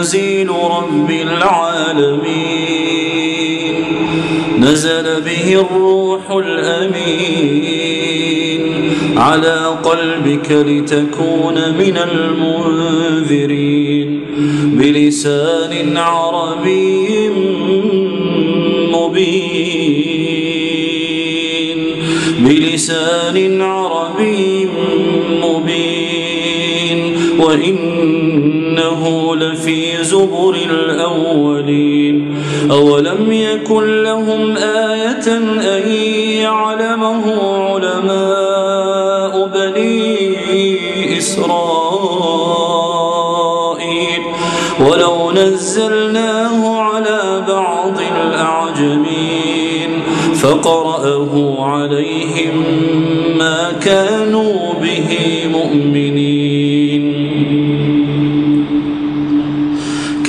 لتنزيل رب العالمين. نزل به الروح الأمين. على قلبك لتكون من المنذرين. بلسان عربي مبين. بلسان عربي مبين. وإنه لفي زبر الأولين أولم يكن لهم آية أن يعلمه علماء بني إسرائيل؟ ولو نزلناه على بعض الأعجمين فقرأه عليهم ما كانوا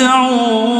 يمتعون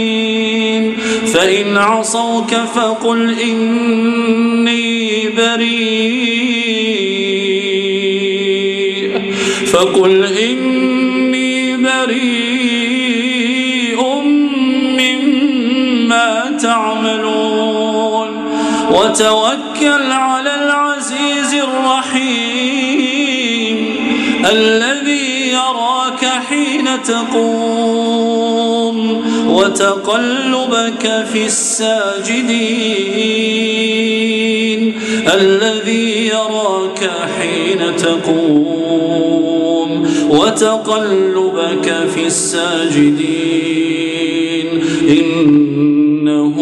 فإن عصوك فقل إني بريء. فقل إني بريء مما تعملون. وتوكل على العزيز الرحيم الذي يراك حين تقوم. وتقلبك في الساجدين الذي يراك حين تقوم وتقلبك في الساجدين إنه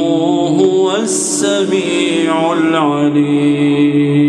هو السميع العليم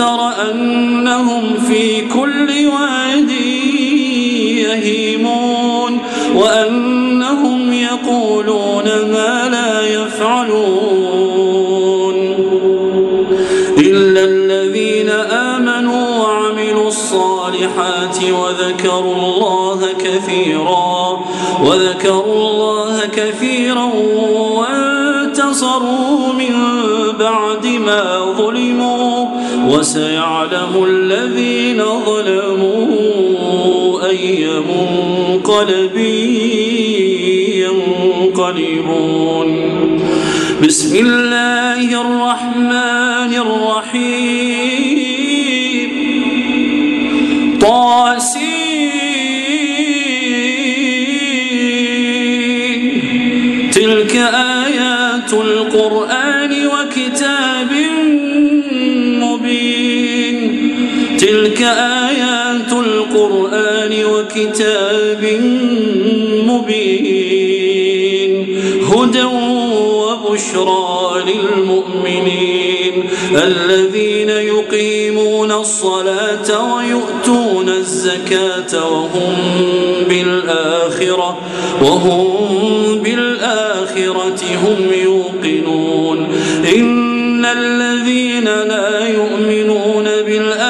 تر أنهم في كل واد يهيمون وأنهم يقولون ما لا يفعلون إلا الذين آمنوا وعملوا الصالحات وذكروا الله كثيرا وذكروا الله كثيرا وانتصروا من بعد ما ظلموا وسيعلم الذين ظلموا أي منقلب ينقلبون. بسم الله الرحمن الرحيم. تلك آيات القرآن وكتاب مبين هدى وبشرى للمؤمنين. الذين يقيمون الصلاة ويؤتون الزكاة وهم بالآخرة وهم بالآخرة هم يوقنون. إن الذين لا يؤمنون بالآخرة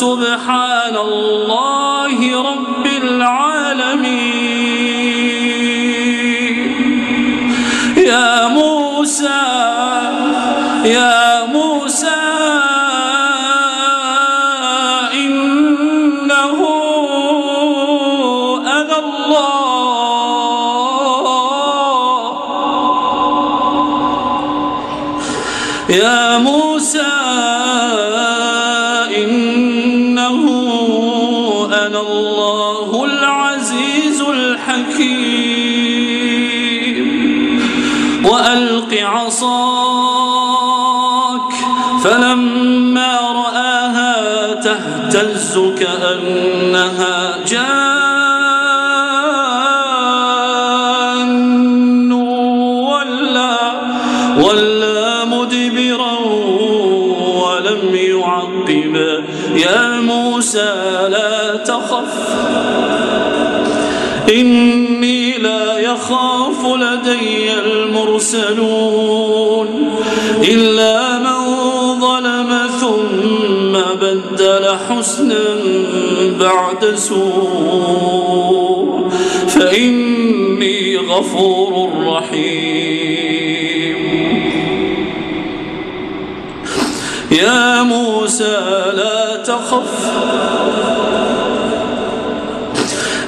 وسبحان الله رب العالمين. يا موسى يا موسى إنه أنا الله. يا موسى تخف إني لا يخاف لدي المرسلون إلا من ظلم ثم بدل حسنا بعد سوء. فإني غفور رحيم. يا موسى لا تخف.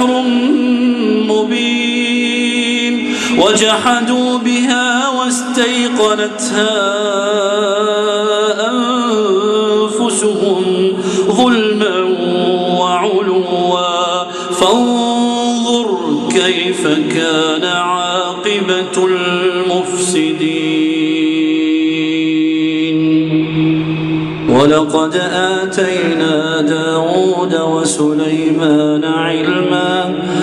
سحر مبين وجحدوا بها واستيقنتها أنفسهم ظلما وعلوا. فانظر كيف كان عاقبة المفسدين. ولقد آتينا داود وسليمان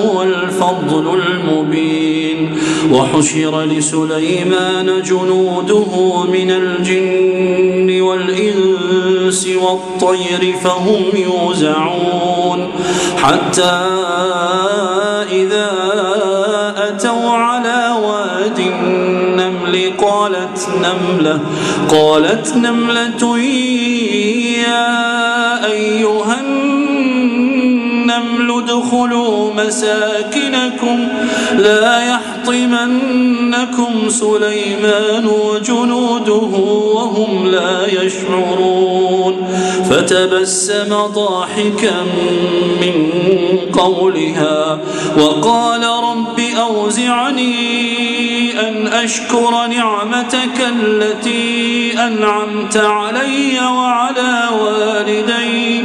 لهو الفضل المبين. وحشر لسليمان جنوده من الجن والإنس والطير فهم يوزعون. حتى إذا أتوا على واد النمل قالت نملة قالت نملة يا ادخلوا مساكنكم لا يحطمنكم سليمان وجنوده وهم لا يشعرون فتبسم ضاحكا من قولها وقال رب أوزعني أن أشكر نعمتك التي أنعمت علي وعلى والدي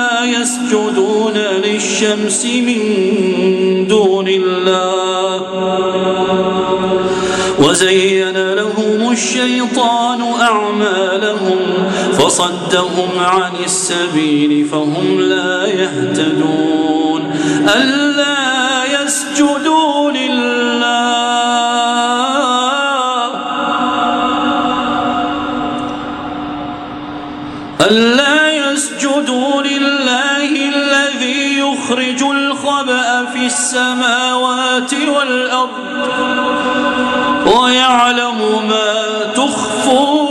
يسجدون للشمس من دون الله. وزين لهم الشيطان أعمالهم فصدهم عن السبيل فهم لا يهتدون. ألا يسجدوا لله. يخرج الخبأ في السماوات والأرض ويعلم ما تخفون.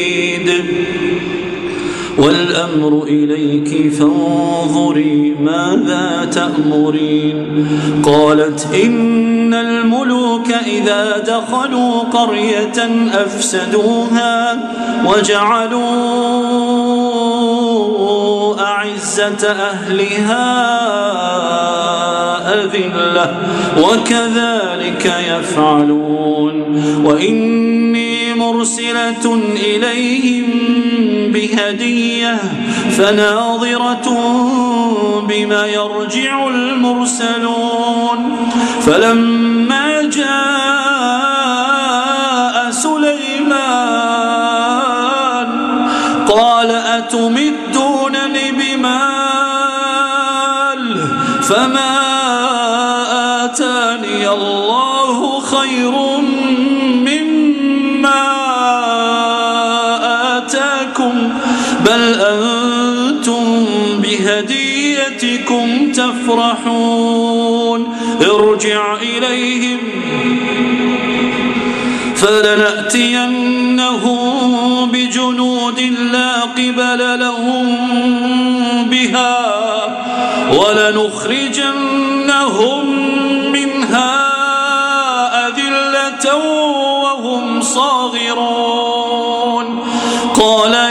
والأمر إليك فانظري ماذا تأمرين. قالت إن الملوك إذا دخلوا قرية أفسدوها وجعلوا أعزة أهلها أذلة وكذلك يفعلون. وإني مرسلة إليهم بهدية فناظرة بما يرجع المرسلون. فلما بهديتكم تفرحون. ارجع إليهم فلنأتينهم بجنود لا قبل لهم بها ولنخرجنهم منها أذلة وهم صاغرون. قال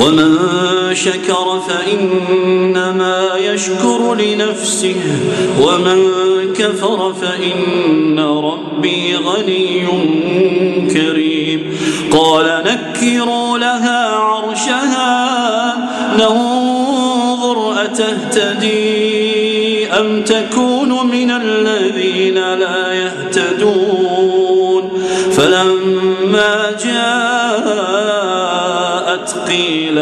ومن شكر فإنما يشكر لنفسه ومن كفر فإن ربي غني كريم. قال نكروا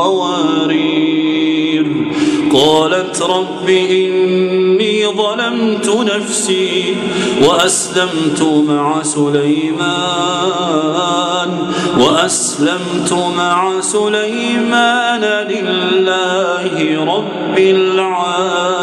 قوارير قالت رب إني ظلمت نفسي وأسلمت مع سليمان وأسلمت مع سليمان لله رب العالمين.